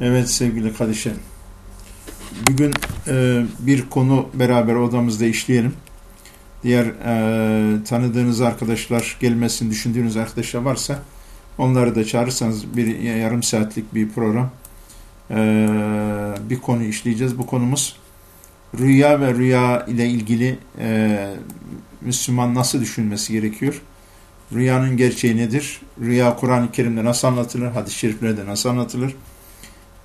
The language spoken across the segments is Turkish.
Evet sevgili kardeşlerim. Bugün e, bir konu beraber odamızda işleyelim. Diğer e, tanıdığınız arkadaşlar, gelmesini düşündüğünüz arkadaşlar varsa onları da çağırırsanız bir yarım saatlik bir program e, bir konu işleyeceğiz. Bu konumuz rüya ve rüya ile ilgili e, Müslüman nasıl düşünmesi gerekiyor? Rüyanın gerçeği nedir? Rüya Kur'an-ı Kerim'de nasıl anlatılır? Hadis-i şeriflerde nasıl anlatılır?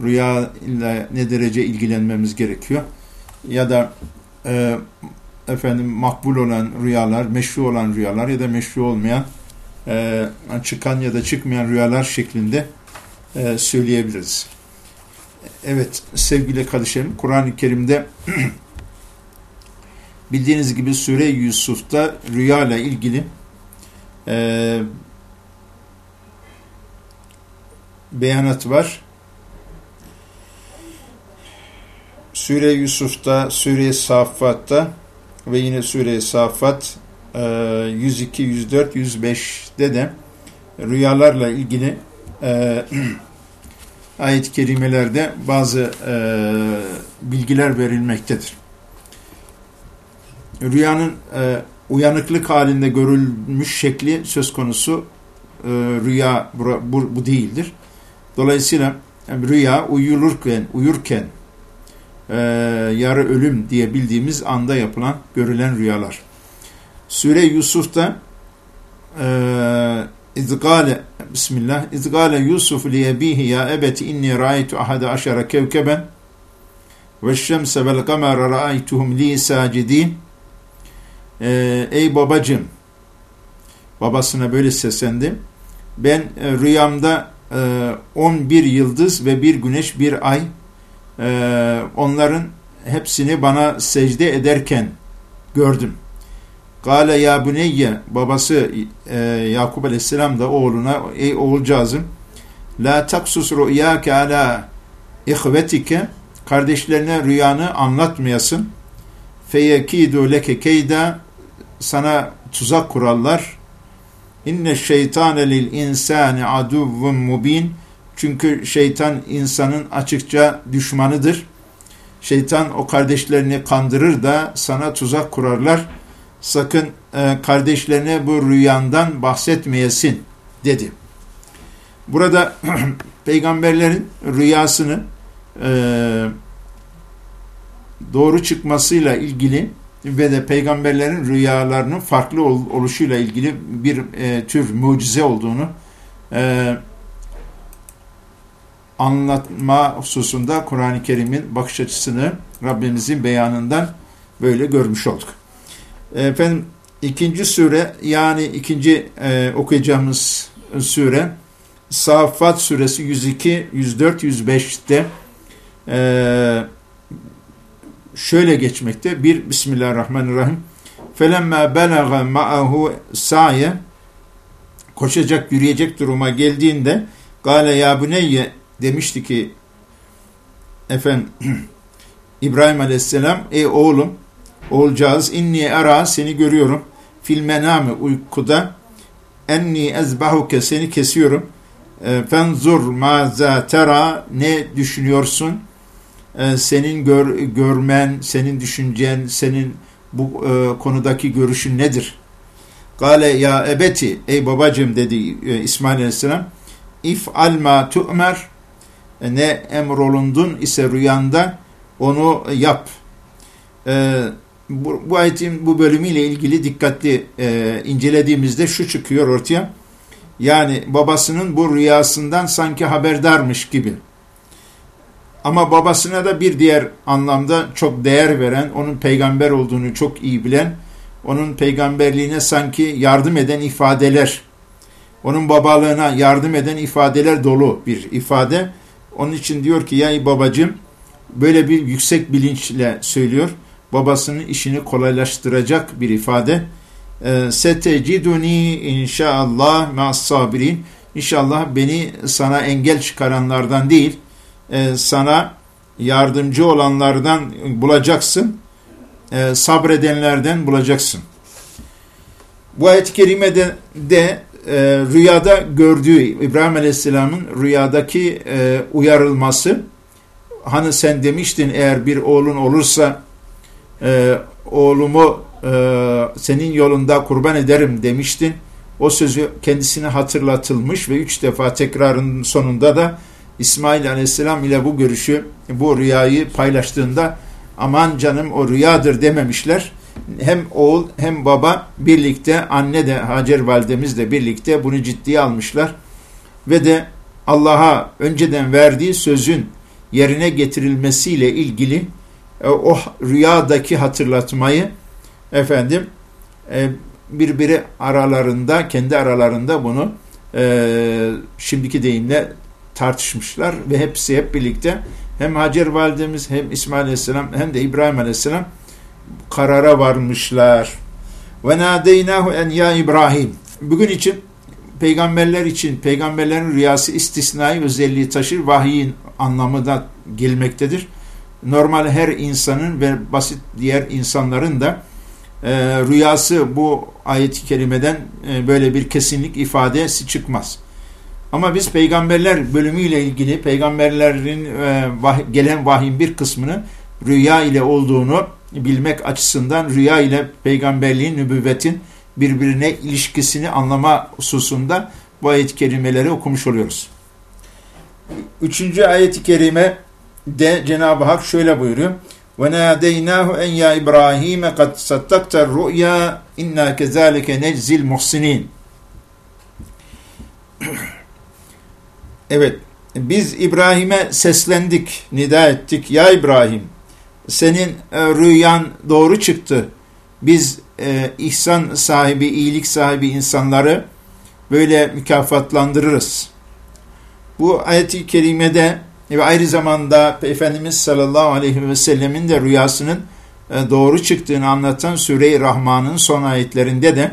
Rüya ile ne derece ilgilenmemiz gerekiyor? Ya da e, efendim makbul olan rüyalar, meşru olan rüyalar ya da meşru olmayan e, çıkan ya da çıkmayan rüyalar şeklinde e, söyleyebiliriz. Evet sevgili kardeşlerim Kur'an-ı Kerim'de bildiğiniz gibi Sure Yusuf'ta rüya ile ilgili e, beyanat var. Sure Yusuf'ta, Sure Safat'ta ve yine Sure Safat 102, 104, 105'de de rüyalarla ilgili e, ayet-i kerimelerde bazı e, bilgiler verilmektedir. Rüyanın e, uyanıklık halinde görülmüş şekli söz konusu rüya bu değildir. Dolayısıyla rüya uyulurken, uyurken e, yarı ölüm diye bildiğimiz anda yapılan, görülen rüyalar. Süre Yusuf'ta e, İzgale Bismillah İzgale Yusuf li ebihi ya ebeti inni ra'aytu ahada aşara kevkeben ve şemse vel kamera ra'aytuhum li sacidin ee, ey babacım babasına böyle seslendi ben e, rüyamda e, 11 yıldız ve bir güneş bir ay e, onların hepsini bana secde ederken gördüm. Gale ya buneyye babası e, Yakup aleyhisselam da oğluna ey oğulcağızım la taksus rüyâke ala ihvetike kardeşlerine rüyanı anlatmayasın feyekidu leke keyda sana tuzak kurarlar. İnne şeytane lil insani aduvvun mubin. Çünkü şeytan insanın açıkça düşmanıdır. Şeytan o kardeşlerini kandırır da sana tuzak kurarlar. Sakın e, kardeşlerine bu rüyandan bahsetmeyesin dedi. Burada peygamberlerin rüyasını e, doğru çıkmasıyla ilgili ve de peygamberlerin rüyalarının farklı ol, oluşuyla ilgili bir e, tür mucize olduğunu e, anlatma hususunda Kur'an-ı Kerim'in bakış açısını Rabbimizin beyanından böyle görmüş olduk. Efendim ikinci sure yani ikinci e, okuyacağımız sure Safat suresi 102, 104, 105'te e, şöyle geçmekte. Bir Bismillahirrahmanirrahim. Felemma belaga ma'ahu saye koşacak, yürüyecek duruma geldiğinde gale ya buneyye demişti ki efendim İbrahim Aleyhisselam ey oğlum oğulcağız inni ara seni görüyorum. Fil menami uykuda. Enni ezbahuke seni kesiyorum. E, fenzur maza tera ne düşünüyorsun? E, senin gör, görmen, senin düşüncen, senin bu e, konudaki görüşün nedir? Gale ya ebeti, ey babacım dedi e, İsmail Aleyhisselam, if alma tu'mer, ne emrolundun ise rüyanda onu yap. E, bu, bu ayetin bu bölümüyle ilgili dikkatli e, incelediğimizde şu çıkıyor ortaya. Yani babasının bu rüyasından sanki haberdarmış gibi. Ama babasına da bir diğer anlamda çok değer veren, onun peygamber olduğunu çok iyi bilen, onun peygamberliğine sanki yardım eden ifadeler, onun babalığına yardım eden ifadeler dolu bir ifade. Onun için diyor ki ya babacım böyle bir yüksek bilinçle söylüyor. Babasının işini kolaylaştıracak bir ifade. Ee, Seteciduni inşallah ma'as sabirin. İnşallah beni sana engel çıkaranlardan değil, e, sana yardımcı olanlardan bulacaksın, e, sabredenlerden bulacaksın. Bu ayet-i kerimede de e, rüyada gördüğü İbrahim Aleyhisselam'ın rüyadaki e, uyarılması hani sen demiştin eğer bir oğlun olursa e, oğlumu e, senin yolunda kurban ederim demiştin. O sözü kendisine hatırlatılmış ve üç defa tekrarın sonunda da İsmail Aleyhisselam ile bu görüşü, bu rüyayı paylaştığında aman canım o rüyadır dememişler. Hem oğul hem baba birlikte, anne de Hacer validemiz de birlikte bunu ciddiye almışlar. Ve de Allah'a önceden verdiği sözün yerine getirilmesiyle ilgili e, o rüyadaki hatırlatmayı efendim e, birbiri aralarında, kendi aralarında bunu e, şimdiki deyimle tartışmışlar ve hepsi hep birlikte hem Hacer validemiz hem İsmail aleyhisselam hem de İbrahim aleyhisselam karara varmışlar. Ve nadeynahu en ya İbrahim. Bugün için peygamberler için peygamberlerin rüyası istisnai özelliği taşır. Vahiyin anlamı da gelmektedir. Normal her insanın ve basit diğer insanların da e, rüyası bu ayet-i kerimeden e, böyle bir kesinlik ifadesi çıkmaz. Ama biz peygamberler bölümüyle ilgili peygamberlerin e, vah gelen vahyin bir kısmını rüya ile olduğunu bilmek açısından rüya ile peygamberliğin, nübüvvetin birbirine ilişkisini anlama hususunda bu ayet-i kerimeleri okumuş oluyoruz. Üçüncü ayet-i kerime de Cenab-ı Hak şöyle buyuruyor. وَنَادَيْنَاهُ اَنْ يَا إِبْرَاهِيمَ قَدْ سَتَّقْتَ الرُّؤْيَا اِنَّا كَذَٰلِكَ نَجْزِي الْمُحْسِنِينَ Evet, biz İbrahim'e seslendik, nida ettik. Ya İbrahim, senin e, rüyan doğru çıktı. Biz e, ihsan sahibi, iyilik sahibi insanları böyle mükafatlandırırız. Bu ayet-i kerimede ve aynı zamanda Efendimiz sallallahu aleyhi ve sellemin de rüyasının e, doğru çıktığını anlatan Süre-i Rahman'ın son ayetlerinde de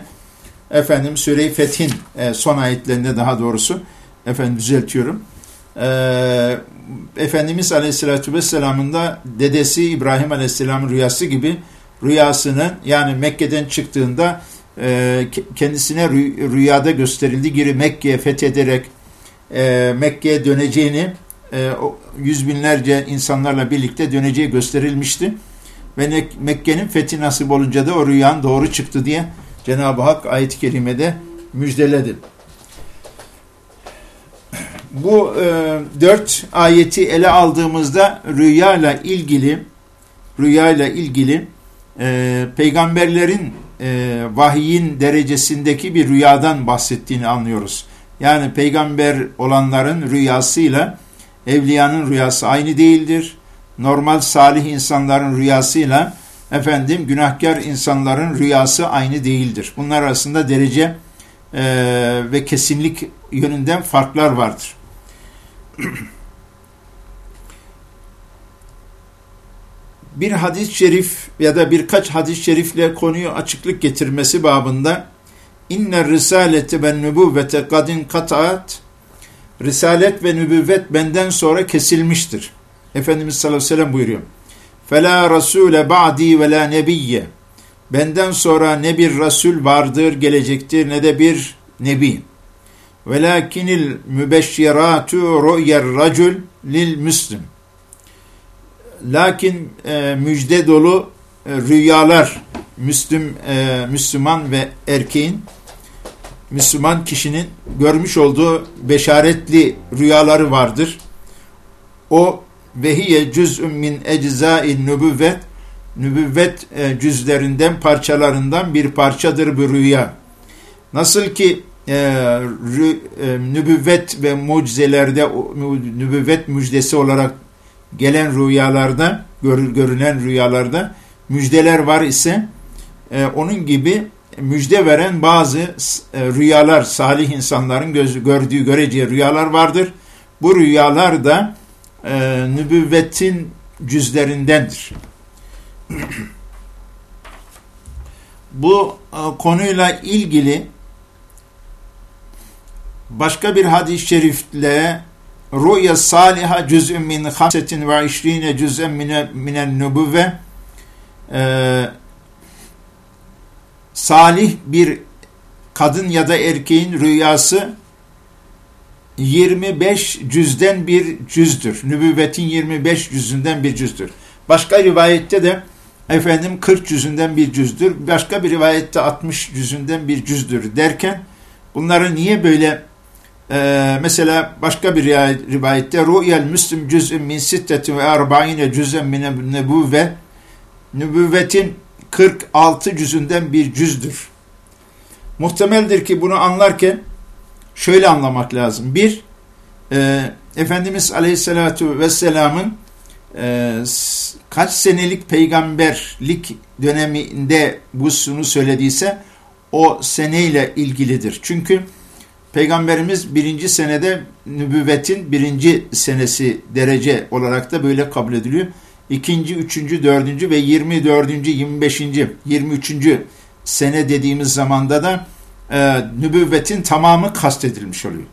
efendim Süre-i Fethin e, son ayetlerinde daha doğrusu efendim düzeltiyorum. E, Efendimiz Aleyhisselatü Vesselam'ın da dedesi İbrahim Aleyhisselam'ın rüyası gibi rüyasının yani Mekke'den çıktığında kendisine rüyada gösterildiği gibi Mekke'ye fethederek Mekke'ye döneceğini e, yüz binlerce insanlarla birlikte döneceği gösterilmişti. Ve Mekke'nin fethi nasip olunca da o rüyan doğru çıktı diye Cenab-ı Hak ayet-i kerimede müjdeledi. Bu e, dört ayeti ele aldığımızda rüyayla ilgili rüyayla ilgili e, peygamberlerin e, vahiyin derecesindeki bir rüyadan bahsettiğini anlıyoruz. Yani peygamber olanların rüyasıyla evliyanın rüyası aynı değildir. Normal salih insanların rüyasıyla efendim günahkar insanların rüyası aynı değildir. Bunlar arasında derece e, ve kesinlik yönünden farklar vardır. bir hadis-i şerif ya da birkaç hadis-i şerifle konuyu açıklık getirmesi babında inner risaleti ben nübüvvete kadin kataat risalet ve nübüvvet benden sonra kesilmiştir. Efendimiz sallallahu aleyhi ve sellem buyuruyor. Fela rasule ba'di ve la nebiyye. Benden sonra ne bir rasul vardır gelecektir ne de bir nebi. Velakinil mübeşşiratu ru'yer racul lil müslim. Lakin e, müjde dolu e, rüyalar Müslüm, e, Müslüman ve erkeğin Müslüman kişinin görmüş olduğu beşaretli rüyaları vardır. O vehiye cüz'ün min eczai nübüvvet nübüvvet e, cüzlerinden parçalarından bir parçadır bu rüya. Nasıl ki e, rü, e, nübüvvet ve mucizelerde nübüvvet müjdesi olarak gelen rüyalarda gör, görünen rüyalarda müjdeler var ise e, onun gibi müjde veren bazı e, rüyalar, salih insanların göz, gördüğü, göreceği rüyalar vardır. Bu rüyalar da e, nübüvvetin cüzlerindendir. Bu e, konuyla ilgili başka bir hadis-i şerifle Rüya saliha cüz'ün min hamsetin ve işrine cüz'en minen nübüvve salih bir kadın ya da erkeğin rüyası 25 cüzden bir cüzdür. Nübüvvetin 25 cüzünden bir cüzdür. Başka rivayette de efendim 40 cüzünden bir cüzdür. Başka bir rivayette 60 cüzünden bir cüzdür derken bunları niye böyle e, mesela başka bir rivayette Ru'yel Müslim cüz'ün min sitteti ve arba'ine cüz'en min nebüvve nübüvvetin 46 cüzünden bir cüzdür. Muhtemeldir ki bunu anlarken şöyle anlamak lazım. Bir, e, Efendimiz Aleyhisselatü Vesselam'ın e, kaç senelik peygamberlik döneminde bu sunu söylediyse o seneyle ilgilidir. Çünkü Peygamberimiz birinci senede nübüvvetin birinci senesi derece olarak da böyle kabul ediliyor. İkinci, üçüncü, dördüncü ve yirmi dördüncü, yirmi beşinci, yirmi üçüncü sene dediğimiz zamanda da e, nübüvvetin tamamı kastedilmiş oluyor.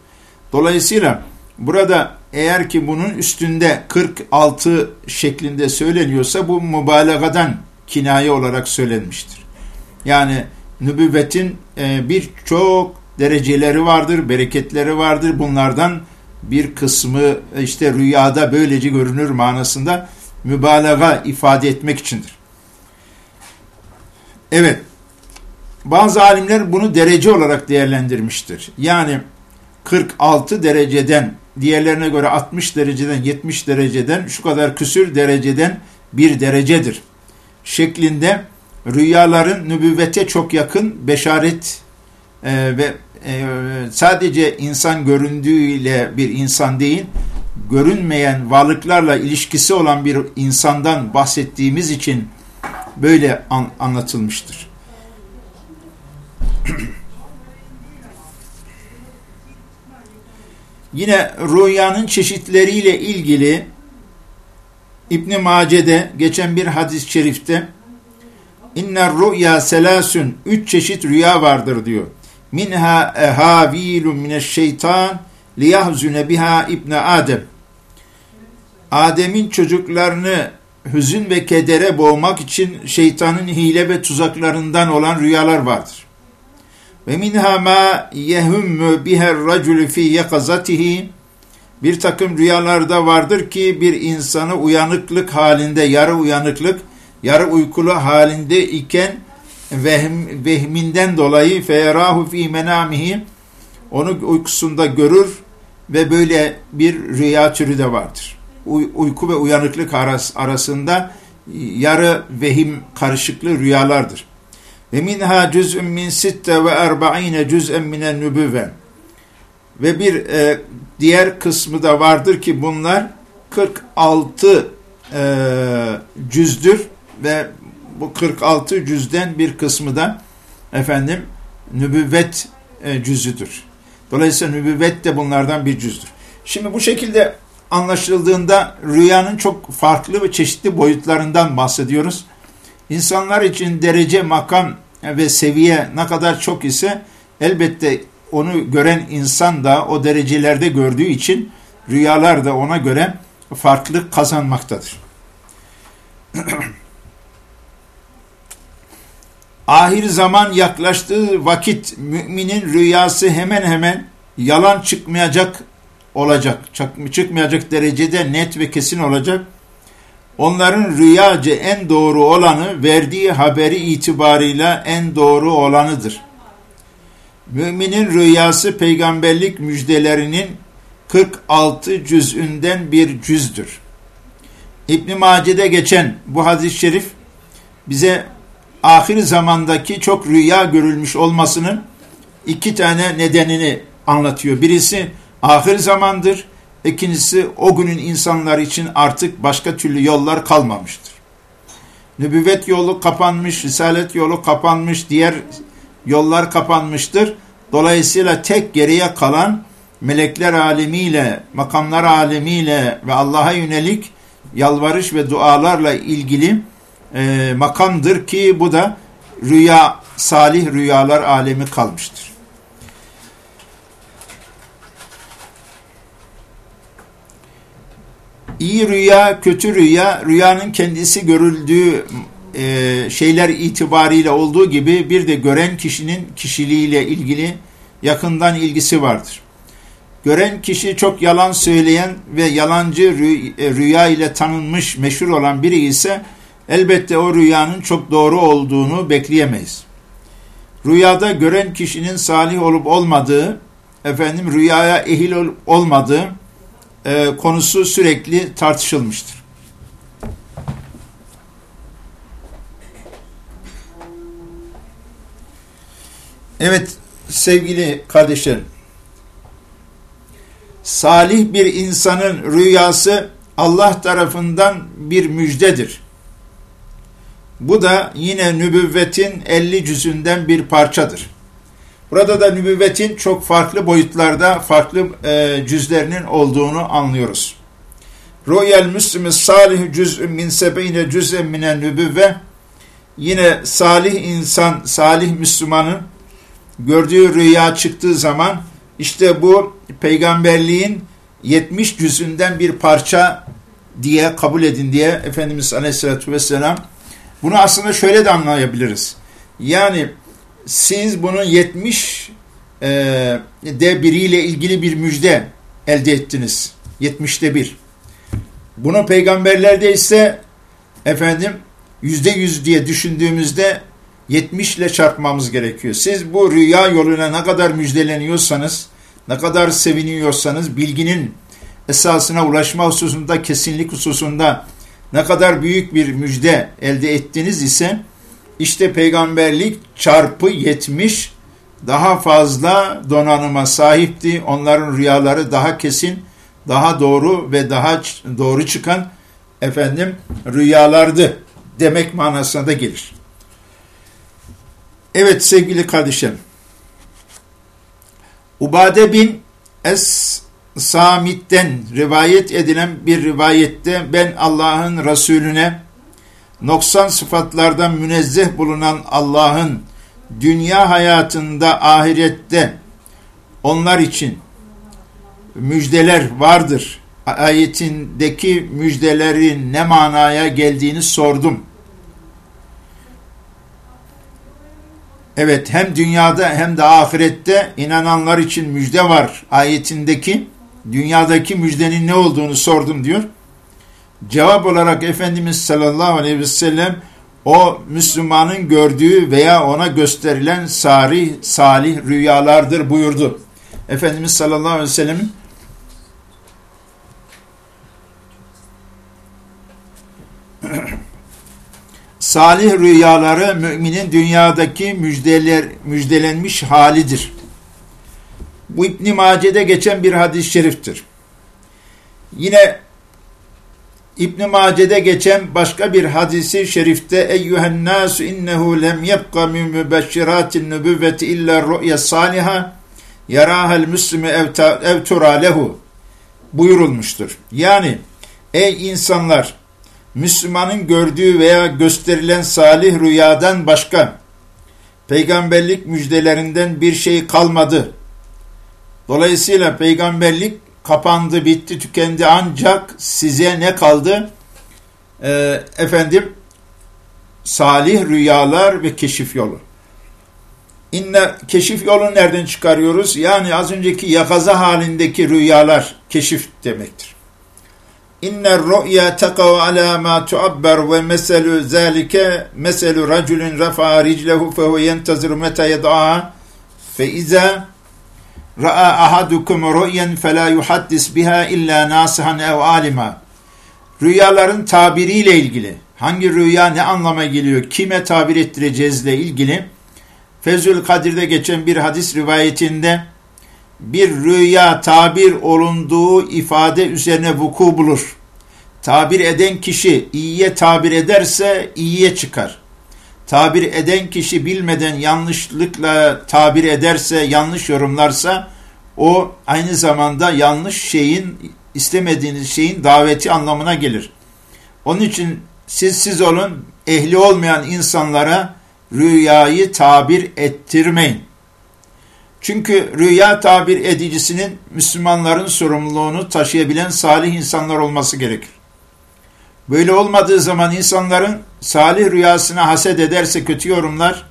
Dolayısıyla burada eğer ki bunun üstünde 46 şeklinde söyleniyorsa bu mübalağadan kinaye olarak söylenmiştir. Yani nübüvvetin e, birçok dereceleri vardır, bereketleri vardır. Bunlardan bir kısmı işte rüyada böylece görünür manasında mübalağa ifade etmek içindir. Evet, bazı alimler bunu derece olarak değerlendirmiştir. Yani 46 dereceden, diğerlerine göre 60 dereceden, 70 dereceden, şu kadar küsür dereceden bir derecedir. Şeklinde rüyaların nübüvvete çok yakın beşaret e, ve e, sadece insan göründüğüyle bir insan değil, görünmeyen varlıklarla ilişkisi olan bir insandan bahsettiğimiz için böyle an, anlatılmıştır. Yine rüyanın çeşitleriyle ilgili İbn Mace'de geçen bir hadis-i şerifte inner rüya selasun üç çeşit rüya vardır diyor. Minha ehavilun mineşşeytan liyahzune biha İbn Adem. Adem'in çocuklarını hüzün ve kedere boğmak için şeytanın hile ve tuzaklarından olan rüyalar vardır. Ve minha ma yehummu biher racul fi yakazatihi bir takım rüyalarda vardır ki bir insanı uyanıklık halinde, yarı uyanıklık, yarı uykulu halinde iken vehm, vehminden dolayı feyerahu fi menamihi onu uykusunda görür ve böyle bir rüya türü de vardır. Uy, uyku ve uyanıklık aras, arasında yarı vehim karışıklı rüyalardır. Ve minha cüz'ün min sitte ve erba'ine cüz'en minen nübüven. Ve bir e, diğer kısmı da vardır ki bunlar 46 e, cüzdür ve bu 46 cüzden bir kısmı da efendim nübüvvet e, cüzüdür. Dolayısıyla nübüvvet de bunlardan bir cüzdür. Şimdi bu şekilde anlaşıldığında rüyanın çok farklı ve çeşitli boyutlarından bahsediyoruz. İnsanlar için derece, makam ve seviye ne kadar çok ise elbette onu gören insan da o derecelerde gördüğü için rüyalar da ona göre farklılık kazanmaktadır. Ahir zaman yaklaştığı vakit müminin rüyası hemen hemen yalan çıkmayacak olacak. Çıkmayacak derecede net ve kesin olacak. Onların rüyacı en doğru olanı verdiği haberi itibarıyla en doğru olanıdır. Müminin rüyası peygamberlik müjdelerinin 46 cüzünden bir cüzdür. İbn Mace'de geçen bu hadis-i şerif bize ahir zamandaki çok rüya görülmüş olmasının iki tane nedenini anlatıyor. Birisi ahir zamandır, ikincisi o günün insanlar için artık başka türlü yollar kalmamıştır. Nübüvvet yolu kapanmış, risalet yolu kapanmış, diğer yollar kapanmıştır. Dolayısıyla tek geriye kalan melekler alemiyle, makamlar alemiyle ve Allah'a yönelik yalvarış ve dualarla ilgili e, makamdır ki bu da rüya, salih rüyalar alemi kalmıştır. İyi rüya, kötü rüya, rüyanın kendisi görüldüğü e, şeyler itibariyle olduğu gibi bir de gören kişinin kişiliğiyle ilgili yakından ilgisi vardır. Gören kişi çok yalan söyleyen ve yalancı e, rüya ile tanınmış, meşhur olan biri ise elbette o rüyanın çok doğru olduğunu bekleyemeyiz. Rüyada gören kişinin salih olup olmadığı, efendim rüyaya ehil olup olmadığı e, konusu sürekli tartışılmıştır. Evet sevgili kardeşlerim, salih bir insanın rüyası Allah tarafından bir müjdedir. Bu da yine nübüvvetin 50 cüzünden bir parçadır. Burada da nübüvvetin çok farklı boyutlarda farklı e, cüzlerinin olduğunu anlıyoruz. Royal Müslümü salih cüz'ün min sebeyne cüz'en minen nübüvve yine salih insan, salih Müslümanın gördüğü rüya çıktığı zaman işte bu peygamberliğin 70 cüzünden bir parça diye kabul edin diye Efendimiz Aleyhisselatü Vesselam bunu aslında şöyle de anlayabiliriz. Yani siz bunun 70 e, de biriyle ilgili bir müjde elde ettiniz. 70'te bir. Bunu peygamberlerde ise efendim yüzde yüz diye düşündüğümüzde 70 ile çarpmamız gerekiyor. Siz bu rüya yoluna ne kadar müjdeleniyorsanız, ne kadar seviniyorsanız bilginin esasına ulaşma hususunda, kesinlik hususunda ne kadar büyük bir müjde elde ettiniz ise işte peygamberlik çarpı 70 daha fazla donanıma sahipti. Onların rüyaları daha kesin, daha doğru ve daha doğru çıkan efendim rüyalardı demek manasına da gelir. Evet sevgili kardeşlerim. Ubade bin Es Samit'ten rivayet edilen bir rivayette ben Allah'ın Resulüne noksan sıfatlardan münezzeh bulunan Allah'ın dünya hayatında ahirette onlar için müjdeler vardır. Ayetindeki müjdelerin ne manaya geldiğini sordum. Evet hem dünyada hem de ahirette inananlar için müjde var ayetindeki dünyadaki müjdenin ne olduğunu sordum diyor. Cevap olarak Efendimiz sallallahu aleyhi ve sellem o Müslümanın gördüğü veya ona gösterilen sarih, salih rüyalardır buyurdu. Efendimiz sallallahu aleyhi ve sellem'in salih rüyaları müminin dünyadaki müjdeler, müjdelenmiş halidir. Bu İbn-i Mace'de geçen bir hadis-i şeriftir. Yine İbn Mace'de geçen başka bir hadisi şerifte eyyuhen nasu innehu lem yebqa min mübeşşiratin nübüvveti illa ru'ya saliha yarahel müslimi ev tura lehu buyurulmuştur. Yani ey insanlar Müslümanın gördüğü veya gösterilen salih rüyadan başka peygamberlik müjdelerinden bir şey kalmadı. Dolayısıyla peygamberlik kapandı, bitti, tükendi ancak size ne kaldı? Ee, efendim salih rüyalar ve keşif yolu. İnne keşif yolu nereden çıkarıyoruz? Yani az önceki yakaza halindeki rüyalar keşif demektir. İnne ru'ya tekav ala ma tuabber ve meselu zalike meselu raculin rafa riclehu fehu yentazir meta yed'a fe iza ra'a ahadukum ru'yen fela yuhaddis biha illa nasihan ev alima. Rüyaların tabiriyle ilgili hangi rüya ne anlama geliyor, kime tabir ettireceğizle ilgili Fezül Kadir'de geçen bir hadis rivayetinde bir rüya tabir olunduğu ifade üzerine vuku bulur. Tabir eden kişi iyiye tabir ederse iyiye çıkar tabir eden kişi bilmeden yanlışlıkla tabir ederse, yanlış yorumlarsa o aynı zamanda yanlış şeyin, istemediğiniz şeyin daveti anlamına gelir. Onun için siz siz olun, ehli olmayan insanlara rüyayı tabir ettirmeyin. Çünkü rüya tabir edicisinin Müslümanların sorumluluğunu taşıyabilen salih insanlar olması gerekir. Böyle olmadığı zaman insanların salih rüyasına haset ederse kötü yorumlar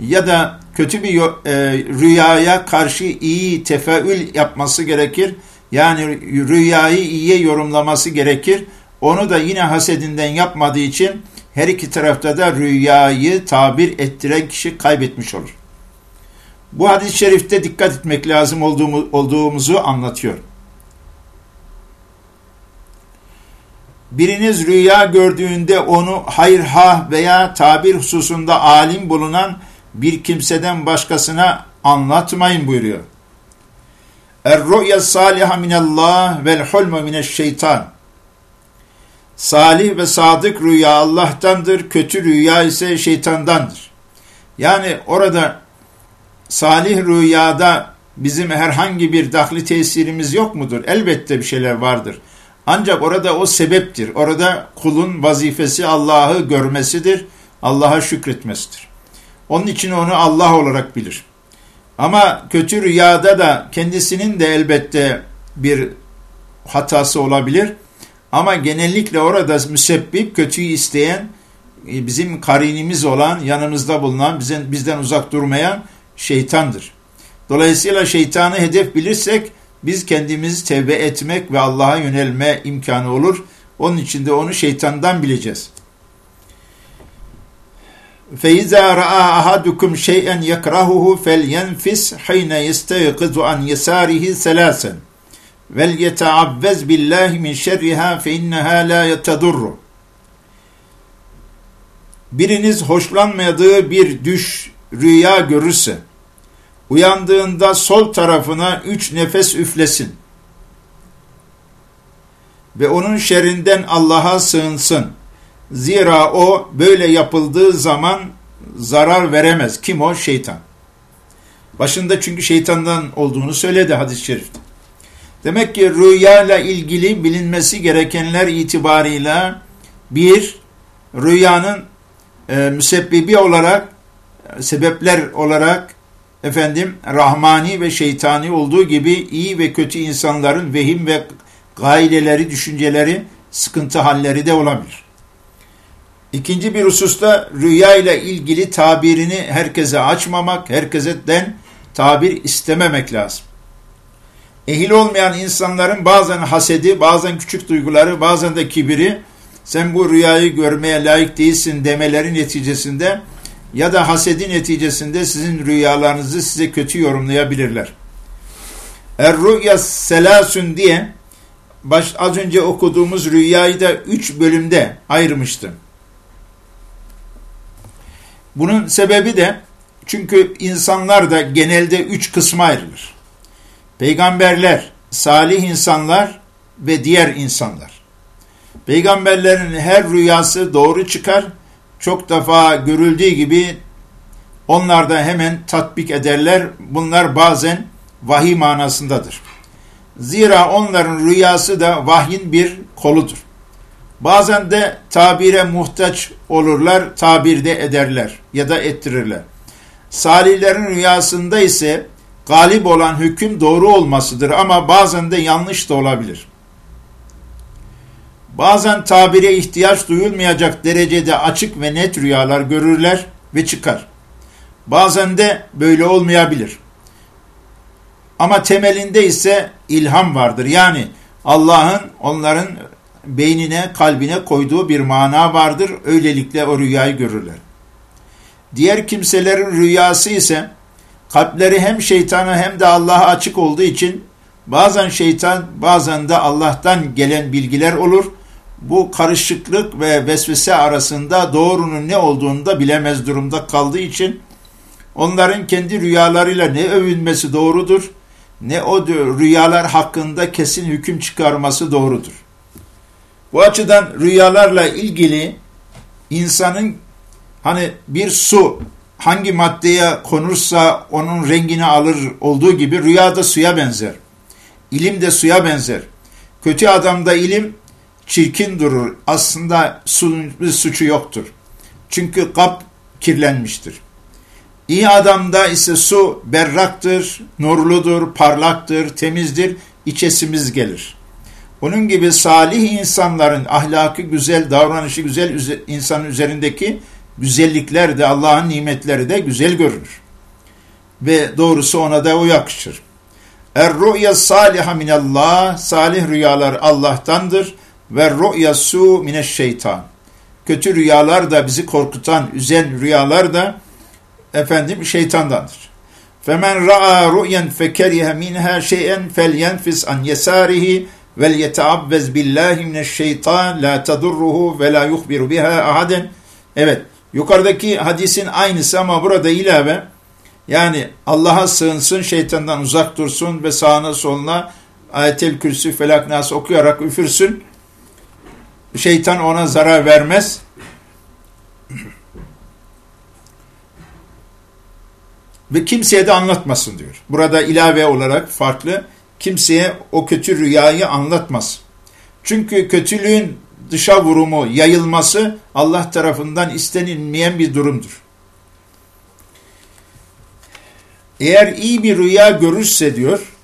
ya da kötü bir e, rüyaya karşı iyi tefeül yapması gerekir. Yani rüyayı iyiye yorumlaması gerekir. Onu da yine hasedinden yapmadığı için her iki tarafta da rüyayı tabir ettiren kişi kaybetmiş olur. Bu hadis-i şerifte dikkat etmek lazım olduğumuzu anlatıyor. Biriniz rüya gördüğünde onu hayırha veya tabir hususunda alim bulunan bir kimseden başkasına anlatmayın buyuruyor. Er-ru'ya saliha minallah vel hulmu mineşşeytan. Salih ve sadık rüya Allah'tandır, kötü rüya ise şeytandandır. Yani orada salih rüyada bizim herhangi bir dahli tesirimiz yok mudur? Elbette bir şeyler vardır. Ancak orada o sebeptir. Orada kulun vazifesi Allah'ı görmesidir, Allah'a şükretmesidir. Onun için onu Allah olarak bilir. Ama kötü rüyada da kendisinin de elbette bir hatası olabilir. Ama genellikle orada müsebbip, kötüyü isteyen, e, bizim karinimiz olan, yanımızda bulunan, bizden, bizden uzak durmayan şeytandır. Dolayısıyla şeytanı hedef bilirsek biz kendimizi tevbe etmek ve Allah'a yönelme imkanı olur. Onun için de onu şeytandan bileceğiz. فَاِذَا رَآ أَحَدُكُمْ شَيْئًا يَكْرَهُهُ فَلْيَنْفِسْ حَيْنَ يَسْتَيْقِظُ عَنْ يَسَارِهِ سَلَاسًا وَلْيَتَعَوَّزْ بِاللّٰهِ مِنْ شَرِّهَا فَاِنَّهَا لَا يَتَضُرُّ Biriniz hoşlanmadığı bir düş, rüya görürse, uyandığında sol tarafına üç nefes üflesin ve onun şerrinden Allah'a sığınsın. Zira o böyle yapıldığı zaman zarar veremez. Kim o? Şeytan. Başında çünkü şeytandan olduğunu söyledi hadis-i şerifte. Demek ki rüya ile ilgili bilinmesi gerekenler itibarıyla bir, rüyanın e, müsebbibi olarak, sebepler olarak efendim rahmani ve şeytani olduğu gibi iyi ve kötü insanların vehim ve gaileleri, düşünceleri, sıkıntı halleri de olabilir. İkinci bir hususta rüya ile ilgili tabirini herkese açmamak, herkese den tabir istememek lazım. Ehil olmayan insanların bazen hasedi, bazen küçük duyguları, bazen de kibiri, sen bu rüyayı görmeye layık değilsin demeleri neticesinde ya da hasedi neticesinde sizin rüyalarınızı size kötü yorumlayabilirler. Er-Rüya Selasun diye baş, az önce okuduğumuz rüyayı da üç bölümde ayırmıştım. Bunun sebebi de çünkü insanlar da genelde üç kısma ayrılır. Peygamberler, salih insanlar ve diğer insanlar. Peygamberlerin her rüyası doğru çıkar. Çok defa görüldüğü gibi onlar da hemen tatbik ederler. Bunlar bazen vahiy manasındadır. Zira onların rüyası da vahyin bir koludur. Bazen de tabire muhtaç olurlar, tabirde ederler ya da ettirirler. Salihlerin rüyasında ise galip olan hüküm doğru olmasıdır ama bazen de yanlış da olabilir. Bazen tabire ihtiyaç duyulmayacak derecede açık ve net rüyalar görürler ve çıkar. Bazen de böyle olmayabilir. Ama temelinde ise ilham vardır. Yani Allah'ın onların beynine, kalbine koyduğu bir mana vardır. Öylelikle o rüyayı görürler. Diğer kimselerin rüyası ise kalpleri hem şeytana hem de Allah'a açık olduğu için bazen şeytan bazen de Allah'tan gelen bilgiler olur. Bu karışıklık ve vesvese arasında doğrunun ne olduğunu da bilemez durumda kaldığı için onların kendi rüyalarıyla ne övünmesi doğrudur ne o rüyalar hakkında kesin hüküm çıkarması doğrudur. Bu açıdan rüyalarla ilgili insanın hani bir su hangi maddeye konursa onun rengini alır olduğu gibi rüya da suya benzer. İlim de suya benzer. Kötü adamda ilim çirkin durur. Aslında bir suçu yoktur. Çünkü kap kirlenmiştir. İyi adamda ise su berraktır, nurludur, parlaktır, temizdir, içesimiz gelir. Onun gibi salih insanların ahlakı güzel, davranışı güzel insanın üzerindeki güzellikler de Allah'ın nimetleri de güzel görünür. Ve doğrusu ona da o yakışır. Er-ru'ya saliha minallah, salih rüyalar Allah'tandır ve ru'ya su mineşşeytan. Kötü rüyalar da bizi korkutan, üzen rüyalar da efendim şeytandandır. Femen ra'a ru'yen fekerihe minha şey'en felyenfis an yesarihi vel yeteabbez billahi mineşşeytan la tadurruhu ve la yuhbiru biha ahaden. Evet, yukarıdaki hadisin aynısı ama burada ilave yani Allah'a sığınsın, şeytandan uzak dursun ve sağına soluna ayetel kürsü felak nas okuyarak üfürsün. Şeytan ona zarar vermez. Ve kimseye de anlatmasın diyor. Burada ilave olarak farklı kimseye o kötü rüyayı anlatmaz. Çünkü kötülüğün dışa vurumu, yayılması Allah tarafından istenilmeyen bir durumdur. Eğer iyi bir rüya görürse diyor,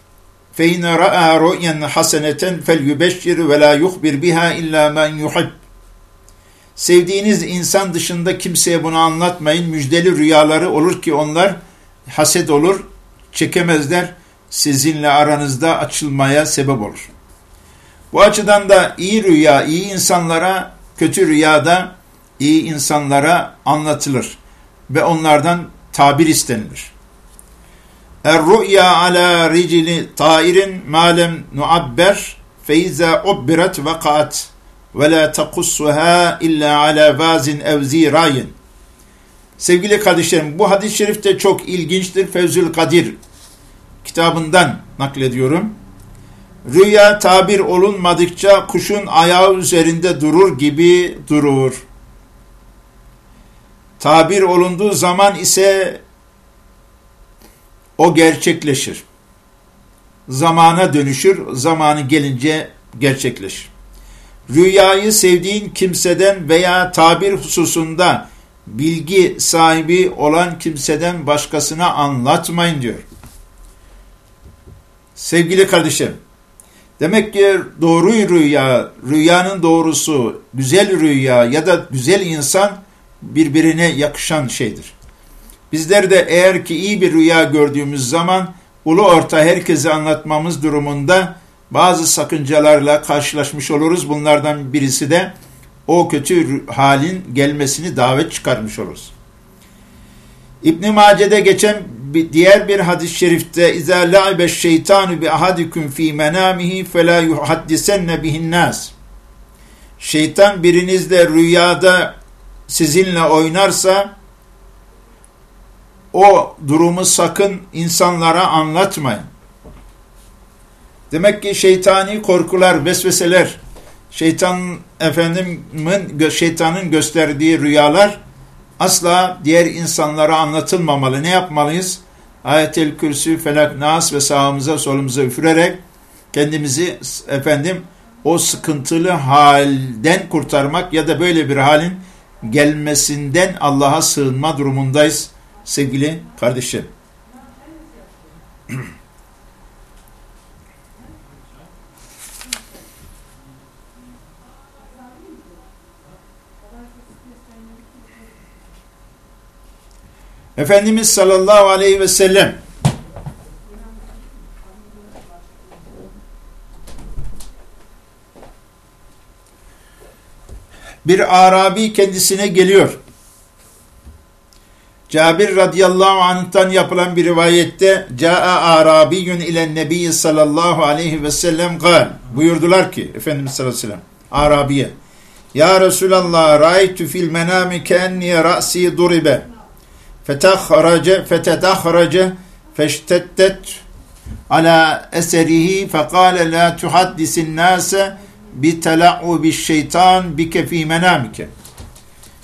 Fe in ra'a ru'yen haseneten felyubeşşir ve la yuhbir biha illa men yuhib. Sevdiğiniz insan dışında kimseye bunu anlatmayın. Müjdeli rüyaları olur ki onlar haset olur, çekemezler. Sizinle aranızda açılmaya sebep olur. Bu açıdan da iyi rüya iyi insanlara, kötü rüya da iyi insanlara anlatılır ve onlardan tabir istenilir. Er-ru'ya ala ricili tairin malem nuabber feiza ubbirat vakat ve la takussuha illa ala vazin ev zirayin. Sevgili kardeşlerim bu hadis-i şerif de çok ilginçtir. Fevzül Kadir kitabından naklediyorum. Rüya tabir olunmadıkça kuşun ayağı üzerinde durur gibi durur. Tabir olunduğu zaman ise o gerçekleşir. Zamana dönüşür, zamanı gelince gerçekleşir. Rüyayı sevdiğin kimseden veya tabir hususunda bilgi sahibi olan kimseden başkasına anlatmayın diyor. Sevgili kardeşim, demek ki doğru rüya, rüyanın doğrusu, güzel rüya ya da güzel insan birbirine yakışan şeydir. Bizler de eğer ki iyi bir rüya gördüğümüz zaman ulu orta herkese anlatmamız durumunda bazı sakıncalarla karşılaşmış oluruz. Bunlardan birisi de o kötü halin gelmesini davet çıkarmış oluruz. İbn Mace'de geçen bir diğer bir hadis-i şerifte iza la'ibe şeytanu bi ahadikum fi menamihi fela yuhaddisenne bihin nas. Şeytan birinizle rüyada sizinle oynarsa o durumu sakın insanlara anlatmayın. Demek ki şeytani korkular, vesveseler, şeytan efendimin şeytanın gösterdiği rüyalar asla diğer insanlara anlatılmamalı. Ne yapmalıyız? Ayetel Kürsü, Felak, Nas ve sağımıza solumuza üfürerek kendimizi efendim o sıkıntılı halden kurtarmak ya da böyle bir halin gelmesinden Allah'a sığınma durumundayız sevgili kardeşim. Efendimiz sallallahu aleyhi ve sellem bir Arabi kendisine geliyor. Cabir radıyallahu anh'tan yapılan bir rivayette Ca'a Arabiyyun ile Nebi sallallahu aleyhi ve sellem gal. Buyurdular ki Efendimiz sallallahu aleyhi ve sellem Arabiye Ya Resulallah ra'aytu fil menami kenni ra'si duribe fetahrace fetetahrace feştettet ala eserihi fekale la tuhaddisin nase bi tela'u şeytan bike fi menamike.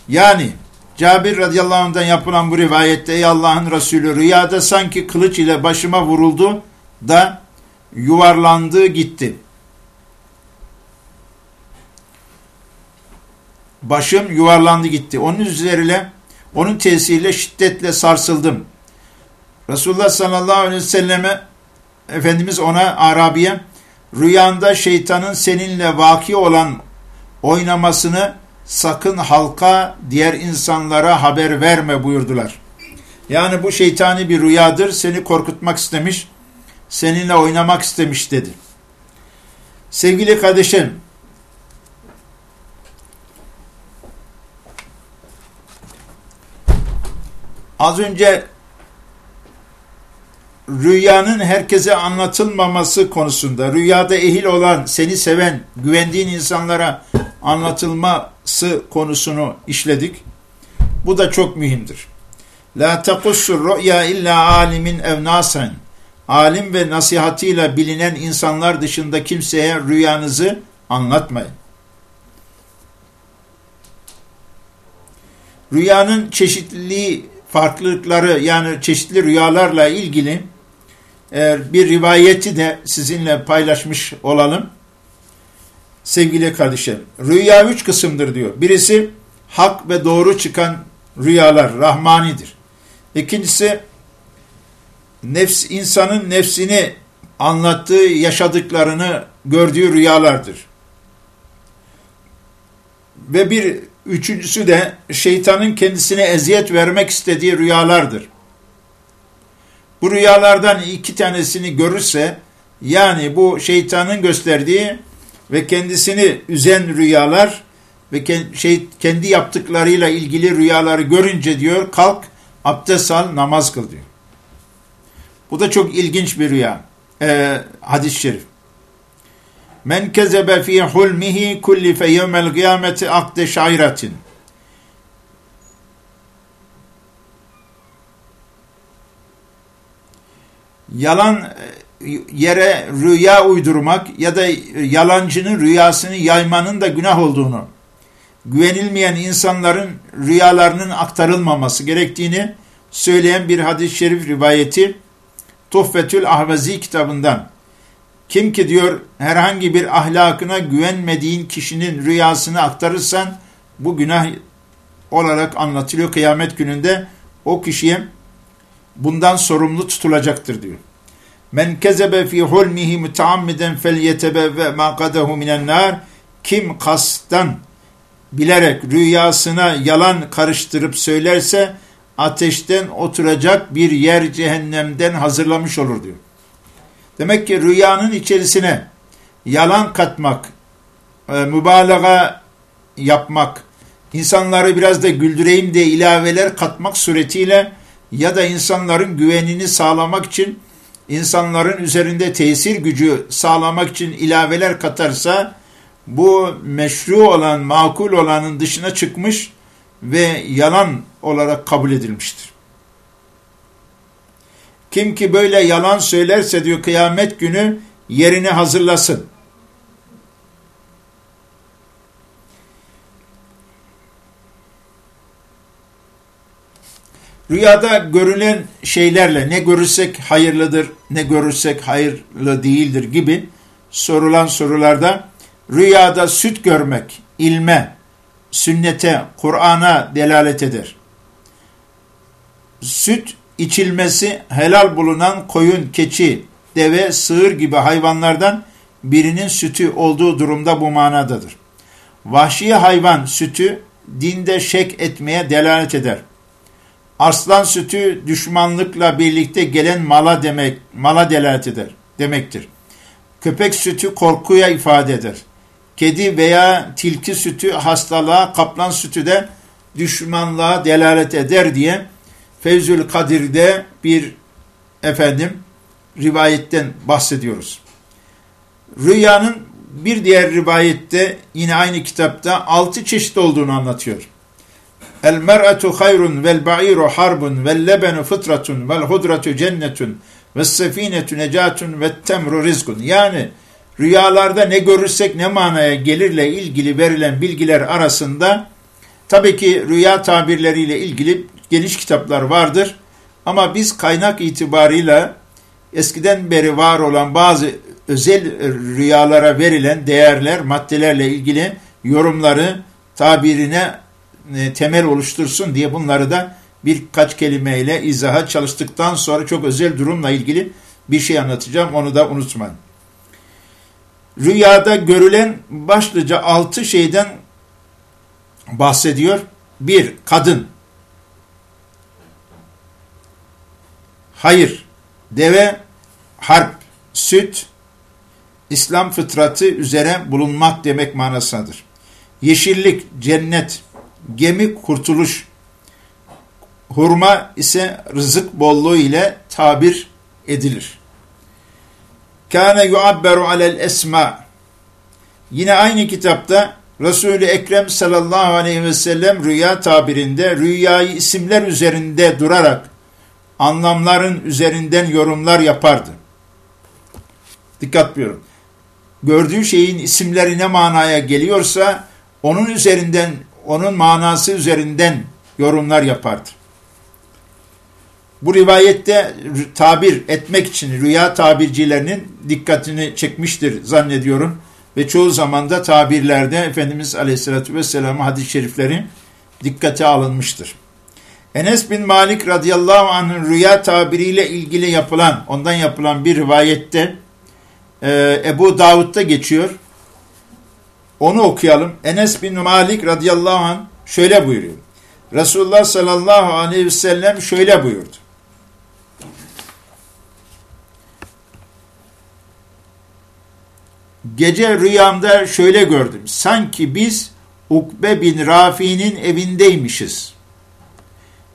Yani Cabir radıyallahu anh'dan yapılan bu rivayette ey Allah'ın Resulü rüyada sanki kılıç ile başıma vuruldu da yuvarlandı gitti. Başım yuvarlandı gitti. Onun üzerine onun tesiriyle şiddetle sarsıldım. Resulullah sallallahu aleyhi ve selleme Efendimiz ona Arabiye rüyanda şeytanın seninle vaki olan oynamasını sakın halka, diğer insanlara haber verme buyurdular. Yani bu şeytani bir rüyadır, seni korkutmak istemiş, seninle oynamak istemiş dedi. Sevgili kardeşim, az önce rüyanın herkese anlatılmaması konusunda, rüyada ehil olan, seni seven, güvendiğin insanlara anlatılması konusunu işledik. Bu da çok mühimdir. La takussur ru'ya illa alimin ev nasen. Alim ve nasihatıyla bilinen insanlar dışında kimseye rüyanızı anlatmayın. Rüyanın çeşitli farklılıkları yani çeşitli rüyalarla ilgili bir rivayeti de sizinle paylaşmış olalım. Sevgili kardeşlerim, rüya üç kısımdır diyor. Birisi hak ve doğru çıkan rüyalar, rahmanidir. İkincisi nefs insanın nefsini anlattığı, yaşadıklarını gördüğü rüyalardır. Ve bir üçüncüsü de şeytanın kendisine eziyet vermek istediği rüyalardır. Bu rüyalardan iki tanesini görürse yani bu şeytanın gösterdiği ve kendisini üzen rüyalar ve şey, kendi yaptıklarıyla ilgili rüyaları görünce diyor kalk abdest al namaz kıl diyor. Bu da çok ilginç bir rüya. Ee, hadis-i şerif. Men kezebe fi hulmihi kullife yevmel kıyameti akde şairatin. Yalan e, yere rüya uydurmak ya da yalancının rüyasını yaymanın da günah olduğunu, güvenilmeyen insanların rüyalarının aktarılmaması gerektiğini söyleyen bir hadis-i şerif rivayeti Tuhfetül Ahvazi kitabından. Kim ki diyor herhangi bir ahlakına güvenmediğin kişinin rüyasını aktarırsan bu günah olarak anlatılıyor kıyamet gününde o kişiye bundan sorumlu tutulacaktır diyor. Men kezebe fi hulmihi mutaammiden felyetebevve maqadahu minen nar kim kastan bilerek rüyasına yalan karıştırıp söylerse ateşten oturacak bir yer cehennemden hazırlamış olur diyor. Demek ki rüyanın içerisine yalan katmak, e, mübalağa yapmak, insanları biraz da güldüreyim diye ilaveler katmak suretiyle ya da insanların güvenini sağlamak için insanların üzerinde tesir gücü sağlamak için ilaveler katarsa bu meşru olan, makul olanın dışına çıkmış ve yalan olarak kabul edilmiştir. Kim ki böyle yalan söylerse diyor kıyamet günü yerini hazırlasın. Rüyada görülen şeylerle ne görürsek hayırlıdır, ne görürsek hayırlı değildir gibi sorulan sorularda rüyada süt görmek, ilme, sünnete, Kur'an'a delalet eder. Süt içilmesi helal bulunan koyun, keçi, deve, sığır gibi hayvanlardan birinin sütü olduğu durumda bu manadadır. Vahşi hayvan sütü dinde şek etmeye delalet eder. Aslan sütü düşmanlıkla birlikte gelen mala demek, mala delalet eder demektir. Köpek sütü korkuya ifade eder. Kedi veya tilki sütü hastalığa, kaplan sütü de düşmanlığa delalet eder diye Fevzül Kadir'de bir efendim rivayetten bahsediyoruz. Rüyanın bir diğer rivayette yine aynı kitapta altı çeşit olduğunu anlatıyor. El mer'atu hayrun vel ba'iru harbun vel lebenu fıtratun vel hudratu cennetun ve sefinetu necatun ve temru rizkun. Yani rüyalarda ne görürsek ne manaya gelirle ilgili verilen bilgiler arasında tabii ki rüya tabirleriyle ilgili geniş kitaplar vardır. Ama biz kaynak itibarıyla eskiden beri var olan bazı özel rüyalara verilen değerler, maddelerle ilgili yorumları tabirine e, temel oluştursun diye bunları da birkaç kelimeyle izaha çalıştıktan sonra çok özel durumla ilgili bir şey anlatacağım. Onu da unutmayın. rüyada görülen başlıca altı şeyden bahsediyor. Bir, kadın. Hayır, deve, harp, süt, İslam fıtratı üzere bulunmak demek manasındadır. Yeşillik, cennet, gemi, kurtuluş, hurma ise rızık bolluğu ile tabir edilir. Kâne yuabberu alel esma. Yine aynı kitapta Resul-i Ekrem sallallahu aleyhi ve sellem rüya tabirinde rüyayı isimler üzerinde durarak anlamların üzerinden yorumlar yapardı. Dikkat buyurun. Gördüğü şeyin isimleri ne manaya geliyorsa onun üzerinden, onun manası üzerinden yorumlar yapardı. Bu rivayette tabir etmek için rüya tabircilerinin dikkatini çekmiştir zannediyorum. Ve çoğu zaman da tabirlerde Efendimiz Aleyhisselatü Vesselam'ın hadis-i şerifleri dikkate alınmıştır. Enes bin Malik radıyallahu anh'ın rüya tabiriyle ilgili yapılan, ondan yapılan bir rivayette e, Ebu Davud'da geçiyor. Onu okuyalım. Enes bin Malik radıyallahu anh şöyle buyuruyor. Resulullah sallallahu aleyhi ve sellem şöyle buyurdu. Gece rüyamda şöyle gördüm. Sanki biz Ukbe bin Rafi'nin evindeymişiz.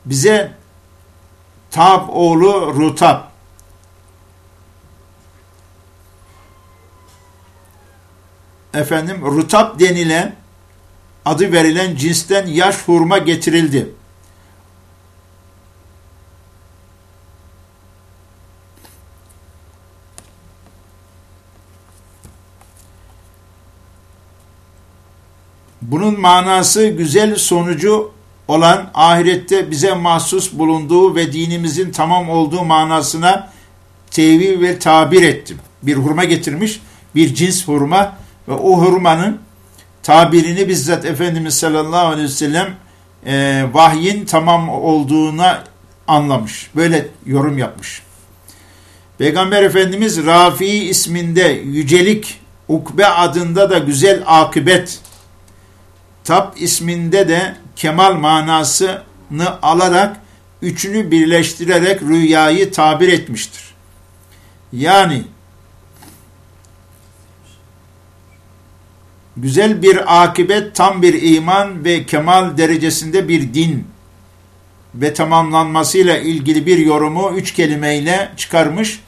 Bize Tab oğlu Rutab efendim Rutab denilen adı verilen cinsten yaş hurma getirildi. Bunun manası güzel sonucu olan ahirette bize mahsus bulunduğu ve dinimizin tamam olduğu manasına tevil ve tabir ettim. Bir hurma getirmiş, bir cins hurma ve o hurmanın tabirini bizzat Efendimiz sallallahu aleyhi ve sellem e, vahyin tamam olduğuna anlamış. Böyle yorum yapmış. Peygamber Efendimiz Rafi isminde yücelik, ukbe adında da güzel akıbet Tab isminde de kemal manasını alarak üçünü birleştirerek rüyayı tabir etmiştir. Yani güzel bir akibet, tam bir iman ve kemal derecesinde bir din ve tamamlanmasıyla ilgili bir yorumu üç kelimeyle çıkarmış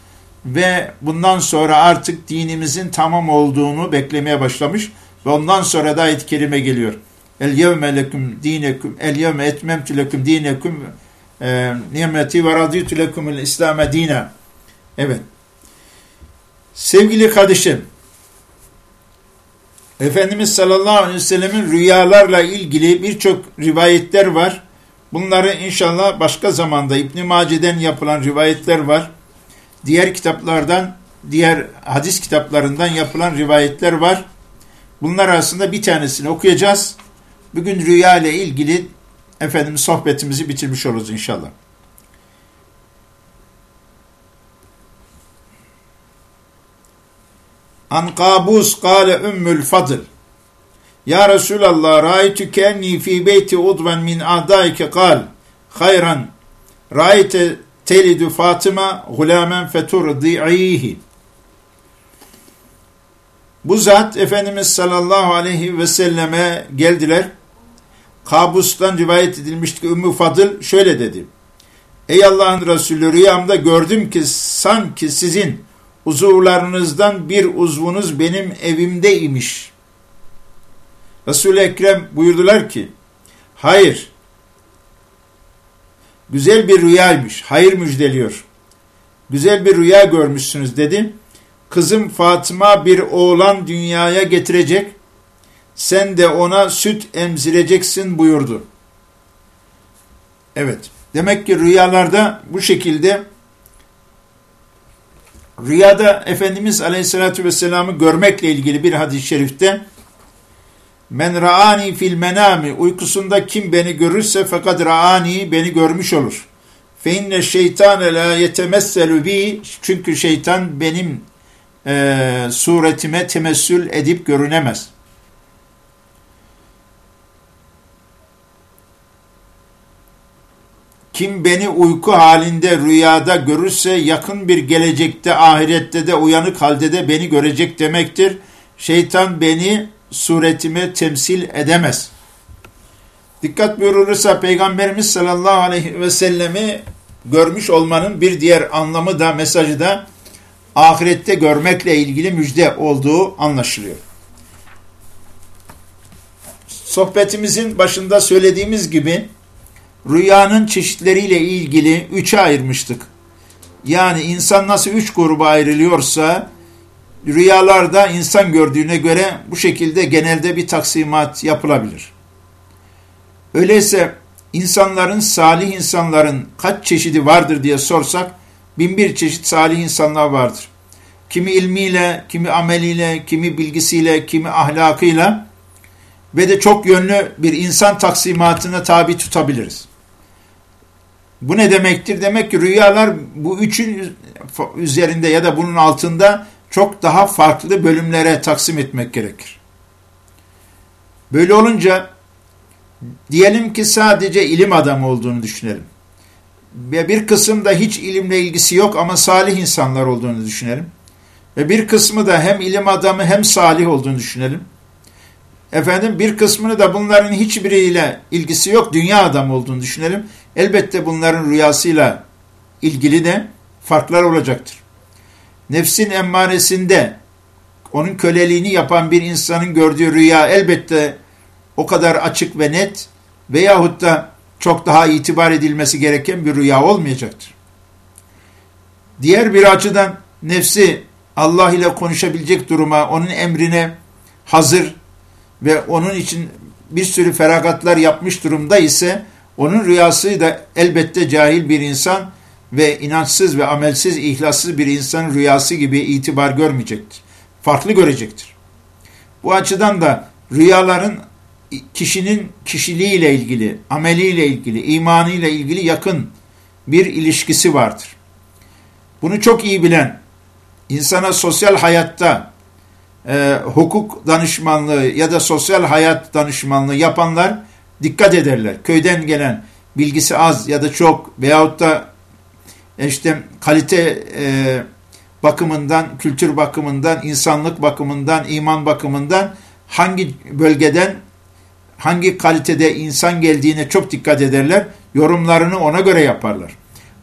ve bundan sonra artık dinimizin tamam olduğunu beklemeye başlamış ve ondan sonra da ayet-i kerime geliyor. El yevme lekum dinekum el yevme etmemtu lekum dinekum e, nimeti ve raditu lekumul İslam'e dine. Evet. Sevgili kardeşim, Efendimiz sallallahu aleyhi ve sellemin rüyalarla ilgili birçok rivayetler var. Bunları inşallah başka zamanda İbn-i Mace'den yapılan rivayetler var. Diğer kitaplardan, diğer hadis kitaplarından yapılan rivayetler var. Bunlar arasında bir tanesini okuyacağız. Bugün rüya ile ilgili efendim sohbetimizi bitirmiş oluruz inşallah. An Kabus kâle ümmül fadıl. Ya Resulallah râitü kenni fî beyti udven min a'daike kal. Hayran râite telidu Fatıma gulâmen feturdi'ihi. Bu zat Efendimiz sallallahu aleyhi ve selleme geldiler. Kabus'tan rivayet edilmişti ki Ümmü Fadıl şöyle dedi. Ey Allah'ın Resulü rüyamda gördüm ki sanki sizin uzuvlarınızdan bir uzvunuz benim evimdeymiş. Resul-i Ekrem buyurdular ki hayır güzel bir rüyaymış hayır müjdeliyor. Güzel bir rüya görmüşsünüz dedi. Kızım Fatıma bir oğlan dünyaya getirecek sen de ona süt emzireceksin buyurdu. Evet. Demek ki rüyalarda bu şekilde rüyada Efendimiz Aleyhisselatü Vesselam'ı görmekle ilgili bir hadis-i şerifte Men ra'ani fil menami uykusunda kim beni görürse fakat ra'ani beni görmüş olur. Fe inne şeytane la yetemesselu bi çünkü şeytan benim e, suretime temessül edip görünemez. Kim beni uyku halinde rüyada görürse yakın bir gelecekte ahirette de uyanık halde de beni görecek demektir. Şeytan beni suretime temsil edemez. Dikkat buyurulursa Peygamberimiz sallallahu aleyhi ve sellemi görmüş olmanın bir diğer anlamı da mesajı da ahirette görmekle ilgili müjde olduğu anlaşılıyor. Sohbetimizin başında söylediğimiz gibi rüyanın çeşitleriyle ilgili üçe ayırmıştık. Yani insan nasıl üç gruba ayrılıyorsa rüyalarda insan gördüğüne göre bu şekilde genelde bir taksimat yapılabilir. Öyleyse insanların, salih insanların kaç çeşidi vardır diye sorsak, bin bir çeşit salih insanlar vardır. Kimi ilmiyle, kimi ameliyle, kimi bilgisiyle, kimi ahlakıyla ve de çok yönlü bir insan taksimatına tabi tutabiliriz. Bu ne demektir? Demek ki rüyalar bu üçün üzerinde ya da bunun altında çok daha farklı bölümlere taksim etmek gerekir. Böyle olunca diyelim ki sadece ilim adamı olduğunu düşünelim. Ve bir kısım da hiç ilimle ilgisi yok ama salih insanlar olduğunu düşünelim. Ve bir kısmı da hem ilim adamı hem salih olduğunu düşünelim. Efendim bir kısmını da bunların hiçbiriyle ilgisi yok dünya adamı olduğunu düşünelim. Elbette bunların rüyasıyla ilgili de farklar olacaktır. Nefsin emmaresinde onun köleliğini yapan bir insanın gördüğü rüya elbette o kadar açık ve net veyahut da çok daha itibar edilmesi gereken bir rüya olmayacaktır. Diğer bir açıdan nefsi Allah ile konuşabilecek duruma, onun emrine hazır ve onun için bir sürü feragatlar yapmış durumda ise onun rüyası da elbette cahil bir insan ve inançsız ve amelsiz, ihlassız bir insanın rüyası gibi itibar görmeyecektir. Farklı görecektir. Bu açıdan da rüyaların kişinin kişiliğiyle ilgili, ameliyle ilgili, imanıyla ilgili yakın bir ilişkisi vardır. Bunu çok iyi bilen, insana sosyal hayatta e, hukuk danışmanlığı ya da sosyal hayat danışmanlığı yapanlar dikkat ederler. Köyden gelen bilgisi az ya da çok veyahut da işte kalite e, bakımından, kültür bakımından, insanlık bakımından, iman bakımından hangi bölgeden, hangi kalitede insan geldiğine çok dikkat ederler. Yorumlarını ona göre yaparlar.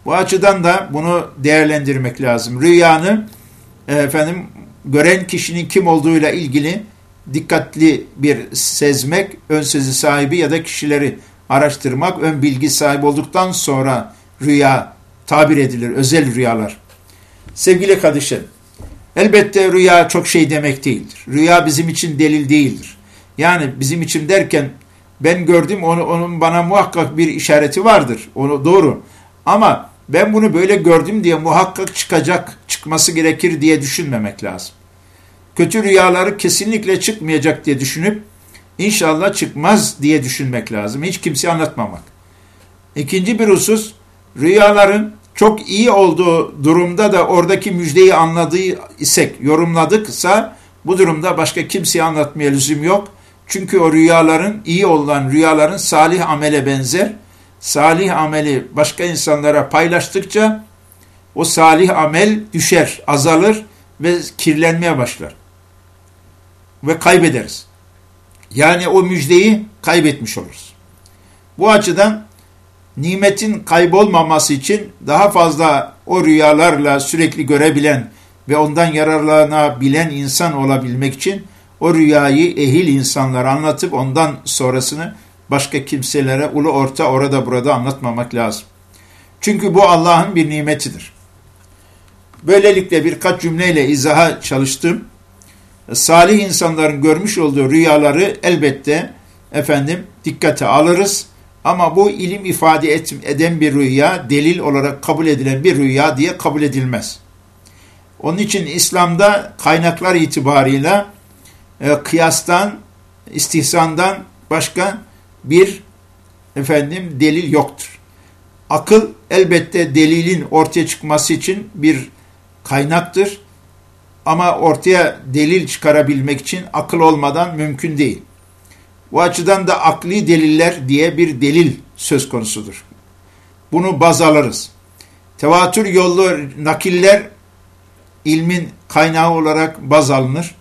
Bu açıdan da bunu değerlendirmek lazım. Rüyanı e, efendim gören kişinin kim olduğuyla ilgili dikkatli bir sezmek, ön sezi sahibi ya da kişileri araştırmak, ön bilgi sahibi olduktan sonra rüya tabir edilir, özel rüyalar. Sevgili kardeşlerim, elbette rüya çok şey demek değildir. Rüya bizim için delil değildir. Yani bizim için derken ben gördüm onu, onun bana muhakkak bir işareti vardır. Onu doğru. Ama ben bunu böyle gördüm diye muhakkak çıkacak, çıkması gerekir diye düşünmemek lazım. Kötü rüyaları kesinlikle çıkmayacak diye düşünüp inşallah çıkmaz diye düşünmek lazım. Hiç kimseye anlatmamak. İkinci bir husus rüyaların çok iyi olduğu durumda da oradaki müjdeyi anladığı isek, yorumladıksa bu durumda başka kimseye anlatmaya lüzum yok. Çünkü o rüyaların, iyi olan rüyaların salih amele benzer. Salih ameli başka insanlara paylaştıkça o salih amel düşer, azalır ve kirlenmeye başlar. Ve kaybederiz. Yani o müjdeyi kaybetmiş oluruz. Bu açıdan nimetin kaybolmaması için daha fazla o rüyalarla sürekli görebilen ve ondan yararlanabilen insan olabilmek için o rüyayı ehil insanlara anlatıp ondan sonrasını başka kimselere ulu orta orada burada anlatmamak lazım. Çünkü bu Allah'ın bir nimetidir. Böylelikle birkaç cümleyle izaha çalıştım. Salih insanların görmüş olduğu rüyaları elbette efendim dikkate alırız ama bu ilim ifade et, eden bir rüya, delil olarak kabul edilen bir rüya diye kabul edilmez. Onun için İslam'da kaynaklar itibarıyla e, kıyastan, istihsandan başka bir efendim delil yoktur. Akıl elbette delilin ortaya çıkması için bir kaynaktır. ama ortaya delil çıkarabilmek için akıl olmadan mümkün değil. Bu açıdan da akli deliller diye bir delil söz konusudur. Bunu baz alırız. Tevatür yollu nakiller ilmin kaynağı olarak baz alınır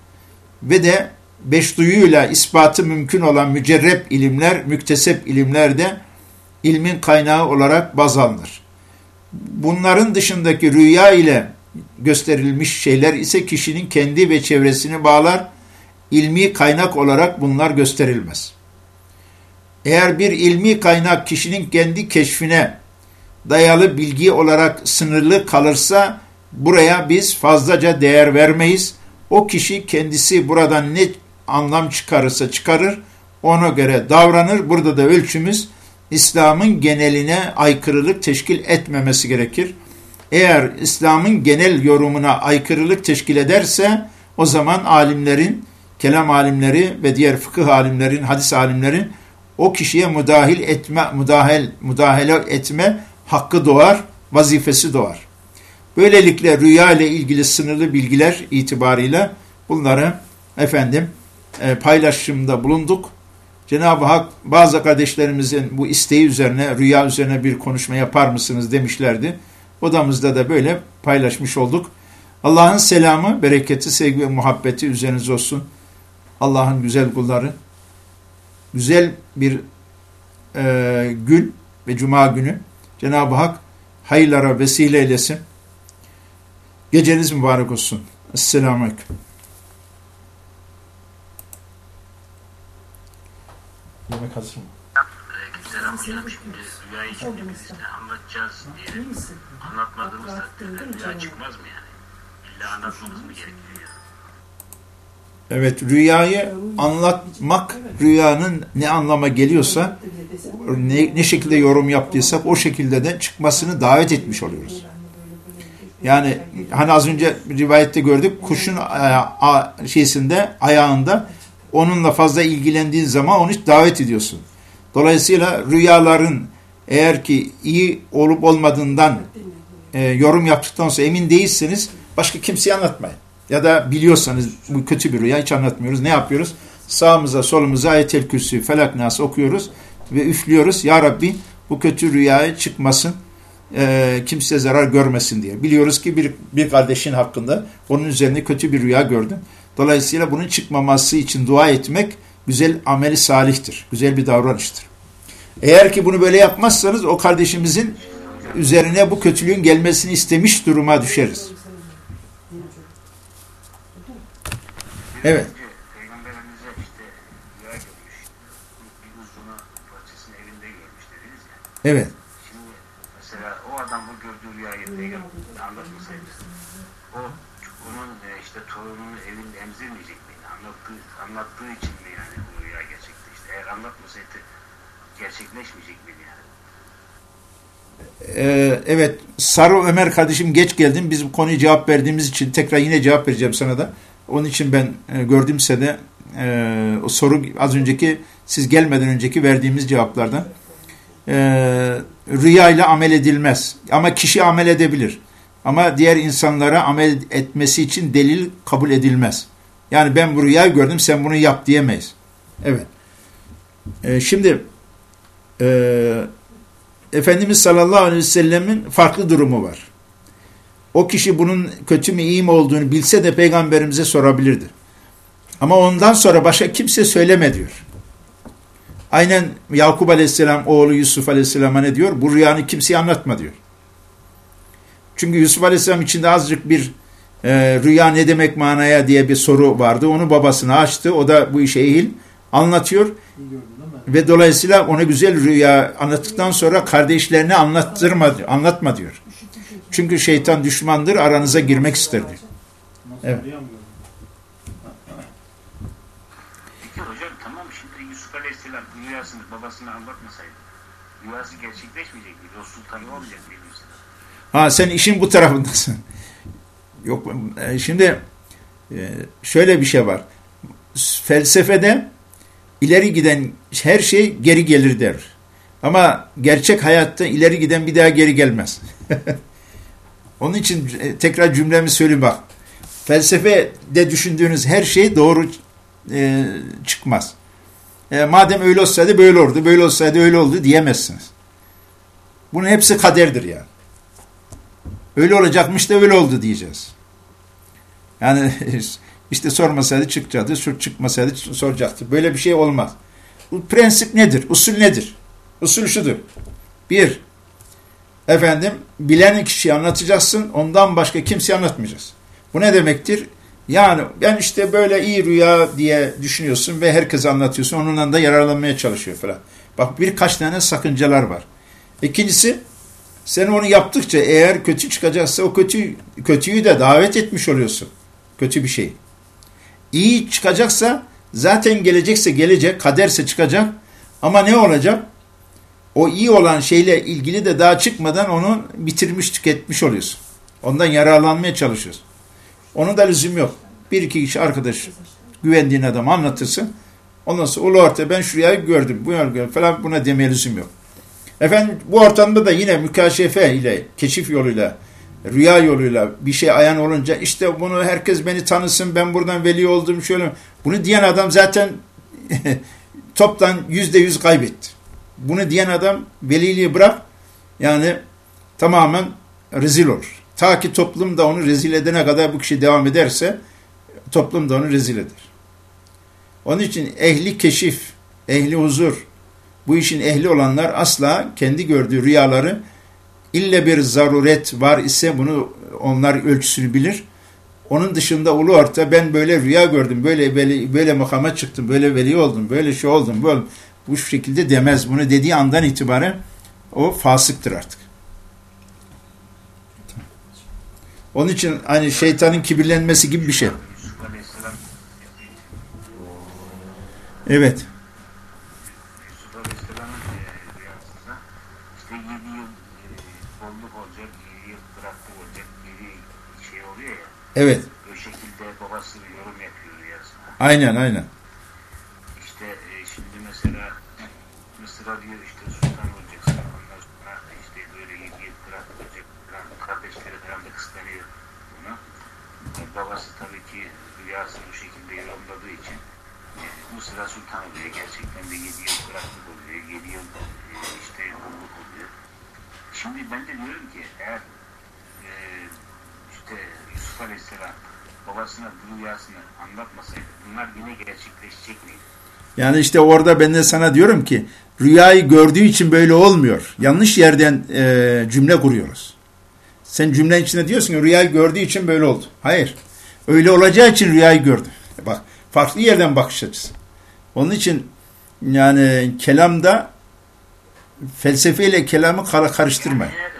ve de beş duyuyla ispatı mümkün olan mücerrep ilimler, müktesep ilimler de ilmin kaynağı olarak baz alınır. Bunların dışındaki rüya ile gösterilmiş şeyler ise kişinin kendi ve çevresini bağlar, ilmi kaynak olarak bunlar gösterilmez. Eğer bir ilmi kaynak kişinin kendi keşfine dayalı bilgi olarak sınırlı kalırsa buraya biz fazlaca değer vermeyiz. O kişi kendisi buradan ne anlam çıkarırsa çıkarır, ona göre davranır. Burada da ölçümüz İslam'ın geneline aykırılık teşkil etmemesi gerekir. Eğer İslam'ın genel yorumuna aykırılık teşkil ederse o zaman alimlerin, kelam alimleri ve diğer fıkıh alimlerin, hadis alimlerin o kişiye müdahil etme, müdahil, müdahale etme hakkı doğar, vazifesi doğar. Böylelikle rüya ile ilgili sınırlı bilgiler itibarıyla bunları efendim e, paylaşımda bulunduk. Cenab-ı Hak bazı kardeşlerimizin bu isteği üzerine, rüya üzerine bir konuşma yapar mısınız demişlerdi. Odamızda da böyle paylaşmış olduk. Allah'ın selamı, bereketi, sevgi ve muhabbeti üzeriniz olsun. Allah'ın güzel kulları. Güzel bir e, gün ve cuma günü Cenab-ı Hak hayırlara vesile eylesin. Geceniz mübarek olsun. Esselamu Aleyküm. Yemek hazır mı? Selam hocam şimdi şimdi biz işte anlatacağız diye anlatmadığımız takdirde rüya çıkmaz mı yani? İlla anlatmamız mı gerekiyor? Evet, rüyayı anlatmak, rüyanın ne anlama geliyorsa, ne, ne şekilde yorum yaptıysak o şekilde de çıkmasını davet etmiş oluyoruz. Yani hani az önce rivayette gördük, kuşun aya, şeysinde, ayağında onunla fazla ilgilendiğin zaman onu davet ediyorsun. Dolayısıyla rüyaların eğer ki iyi olup olmadığından e, yorum yaptıktan sonra emin değilseniz başka kimseye anlatmayın. Ya da biliyorsanız bu kötü bir rüya hiç anlatmıyoruz. Ne yapıyoruz? Sağımıza solumuza ayetel kürsü felak nas okuyoruz ve üflüyoruz. Ya Rabbi bu kötü rüyaya çıkmasın e, kimse zarar görmesin diye. Biliyoruz ki bir, bir kardeşin hakkında onun üzerinde kötü bir rüya gördüm. Dolayısıyla bunun çıkmaması için dua etmek güzel ameli salihtir. Güzel bir davranıştır. Eğer ki bunu böyle yapmazsanız o kardeşimizin üzerine bu kötülüğün gelmesini istemiş duruma düşeriz. Evet. Evet. Şimdi mesela o adam bu gördüğü rüyayı peygamberimize anlatmasaydı o onun e, işte torununu evinde emzirmeyecek miydi? Anlattığı için mi yani bu rüya gerçekleşti? Eğer anlatmasaydı gerçekleşmeyecek miydi yani? Ee, evet. Sarı Ömer kardeşim geç geldin. Biz bu konuyu cevap verdiğimiz için tekrar yine cevap vereceğim sana da. Onun için ben e, gördüğümse de e, o soru az önceki siz gelmeden önceki verdiğimiz cevaplardan e, rüya ile amel edilmez. Ama kişi amel edebilir. Ama diğer insanlara amel etmesi için delil kabul edilmez. Yani ben bu rüyayı gördüm sen bunu yap diyemeyiz. Evet. E, şimdi e, Efendimiz sallallahu aleyhi ve sellemin farklı durumu var. O kişi bunun kötü mü iyi mi olduğunu bilse de peygamberimize sorabilirdi. Ama ondan sonra başka kimse söyleme diyor. Aynen Yakup aleyhisselam oğlu Yusuf aleyhisselama ne diyor? Bu rüyanı kimseye anlatma diyor. Çünkü Yusuf aleyhisselam içinde azıcık bir e, rüya ne demek manaya diye bir soru vardı. Onu babasına açtı. O da bu işe ehil anlatıyor. Ve dolayısıyla ona güzel rüya anlattıktan sonra kardeşlerine anlattırma, anlatma diyor. Çünkü şeytan düşmandır, aranıza girmek ister diyor. Evet. Peki hocam tamam şimdi Yusuf Aleyhisselam rüyasını babasına anlatmasaydı rüyası gerçekleşmeyecek miydi? O sultan olmayacak mıydı? Ha sen işin bu tarafındasın. Yok e, şimdi e, şöyle bir şey var. Felsefede ileri giden her şey geri gelir der. Ama gerçek hayatta ileri giden bir daha geri gelmez. Onun için e, tekrar cümlemi söyleyeyim bak. Felsefede düşündüğünüz her şey doğru e, çıkmaz. E, madem öyle olsaydı böyle olurdu, böyle olsaydı öyle oldu diyemezsiniz. Bunun hepsi kaderdir yani. Öyle olacakmış da öyle oldu diyeceğiz. Yani işte sormasaydı çıkacaktı, çıkmasaydı soracaktı. Böyle bir şey olmaz. Bu prensip nedir? Usul nedir? Usul şudur. Bir, efendim bilen kişiyi anlatacaksın, ondan başka kimseye anlatmayacaksın. Bu ne demektir? Yani ben işte böyle iyi rüya diye düşünüyorsun ve herkese anlatıyorsun. Onunla da yararlanmaya çalışıyor falan. Bak birkaç tane sakıncalar var. İkincisi sen onu yaptıkça eğer kötü çıkacaksa o kötü kötüyü de davet etmiş oluyorsun. Kötü bir şey. İyi çıkacaksa zaten gelecekse gelecek, kaderse çıkacak. Ama ne olacak? O iyi olan şeyle ilgili de daha çıkmadan onu bitirmiş, tüketmiş oluyorsun. Ondan yararlanmaya çalışıyorsun. Onun da lüzum yok. Bir iki kişi arkadaş güvendiğin adam anlatırsın. Ondan sonra ulu orta ben şuraya gördüm, bu gördüm falan buna demeye lüzum yok. Efendim bu ortamda da yine mükaşefe ile, keşif yoluyla, rüya yoluyla bir şey ayan olunca işte bunu herkes beni tanısın, ben buradan veli oldum şöyle. Bunu diyen adam zaten toptan yüzde yüz kaybetti. Bunu diyen adam veliliği bırak yani tamamen rezil olur. Ta ki toplum da onu rezil edene kadar bu kişi devam ederse toplum da onu rezil eder. Onun için ehli keşif, ehli huzur, bu işin ehli olanlar asla kendi gördüğü rüyaları ille bir zaruret var ise bunu onlar ölçüsünü bilir. Onun dışında ulu orta ben böyle rüya gördüm, böyle böyle, böyle makama çıktım, böyle veli oldum, böyle şey oldum, böyle bu şekilde demez. Bunu dediği andan itibaren o fasıktır artık. Onun için hani şeytanın kibirlenmesi gibi bir şey. Evet. Evet. O şekilde babası yorum yapıyor rüyasına. Aynen aynen. İşte e, şimdi mesela Mısır'a diyor işte sultan olacaksın. Ondan sonra işte böyle yedi yıl bırakıp olacak. Kardeşleri falan da kıskanıyor bunu. E, babası tabii ki rüyası bu şekilde yorumladığı için e, Mısır'a sultan oluyor. Gerçekten de yedi yıl bıraktık oluyor. Yedi yıl e, işte kulluk oluyor. Şimdi ben de diyorum ki eğer e, işte Yusuf Aleyhisselam babasına rüyasını anlatmasaydı bunlar yine gerçekleşecek miydi? Yani işte orada ben de sana diyorum ki rüyayı gördüğü için böyle olmuyor. Yanlış yerden e, cümle kuruyoruz. Sen cümlenin içinde diyorsun ki rüyayı gördüğü için böyle oldu. Hayır. Öyle olacağı için rüyayı gördü. Bak farklı yerden bakış açısı. Onun için yani kelamda felsefeyle kelamı karıştırmayın. Da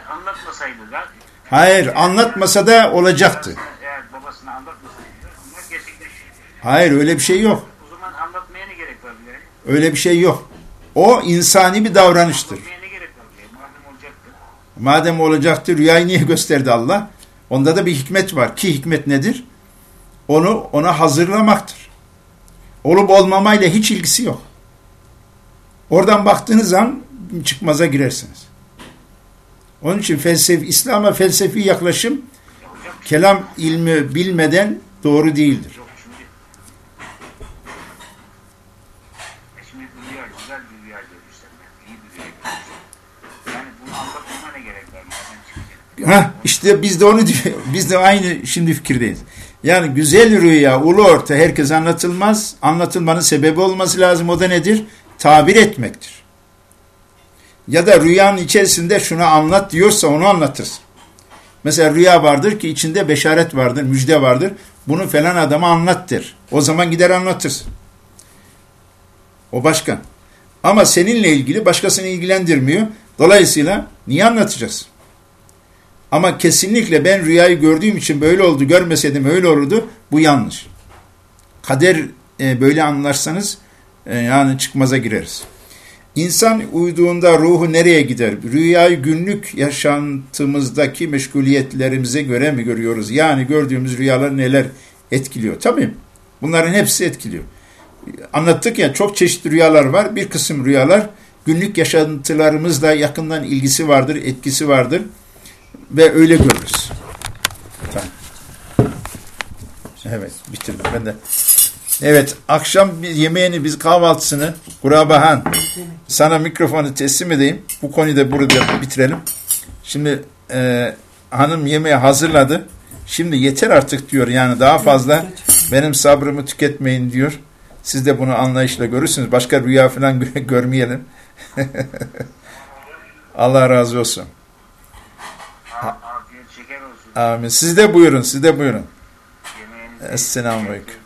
Hayır anlatmasa da olacaktı. eğer babasına anlatmasaydı onlar gerçekleşecek. Hayır öyle bir şey yok. O zaman anlatmaya ne gerek var bile? Öyle bir şey yok. O insani bir davranıştır. Anlatmaya ne gerek var bile? Madem olacaktı. Madem olacaktı rüyayı niye gösterdi Allah? Onda da bir hikmet var. Ki hikmet nedir? Onu ona hazırlamaktır. Olup olmamayla hiç ilgisi yok. Oradan baktığınız an çıkmaza girersiniz. Onun için felsefi, İslam'a felsefi yaklaşım kelam ilmi bilmeden doğru değildir. Ha işte biz de onu. Biz de aynı şimdi fikirdeyiz. Yani güzel rüya ulu orta herkes anlatılmaz. Anlatılmanın sebebi olması lazım. O da nedir? Tabir etmektir. Ya da rüyanın içerisinde şunu anlat diyorsa onu anlatırsın. Mesela rüya vardır ki içinde beşaret vardır, müjde vardır. Bunu falan adama anlattır. O zaman gider anlatırsın. O başka. Ama seninle ilgili başkasını ilgilendirmiyor. Dolayısıyla niye anlatacaksın? Ama kesinlikle ben rüyayı gördüğüm için böyle oldu, görmeseydim öyle olurdu. Bu yanlış. Kader e, böyle anlarsanız e, yani çıkmaza gireriz. İnsan uyuduğunda ruhu nereye gider? Rüyayı günlük yaşantımızdaki meşguliyetlerimize göre mi görüyoruz? Yani gördüğümüz rüyalar neler etkiliyor? Tabii bunların hepsi etkiliyor. Anlattık ya çok çeşitli rüyalar var. Bir kısım rüyalar günlük yaşantılarımızla yakından ilgisi vardır, etkisi vardır ve öyle görürüz. Tamam. Evet bitirdim ben de. Evet akşam bir yemeğini biz kahvaltısını Kurabahan sana mikrofonu teslim edeyim. Bu konuyu da burada bitirelim. Şimdi e, hanım yemeği hazırladı. Şimdi yeter artık diyor yani daha fazla benim sabrımı tüketmeyin diyor. Siz de bunu anlayışla görürsünüz. Başka rüya falan görmeyelim. Allah razı olsun. Amin. Siz de buyurun, siz de buyurun. Esselamu Aleyküm.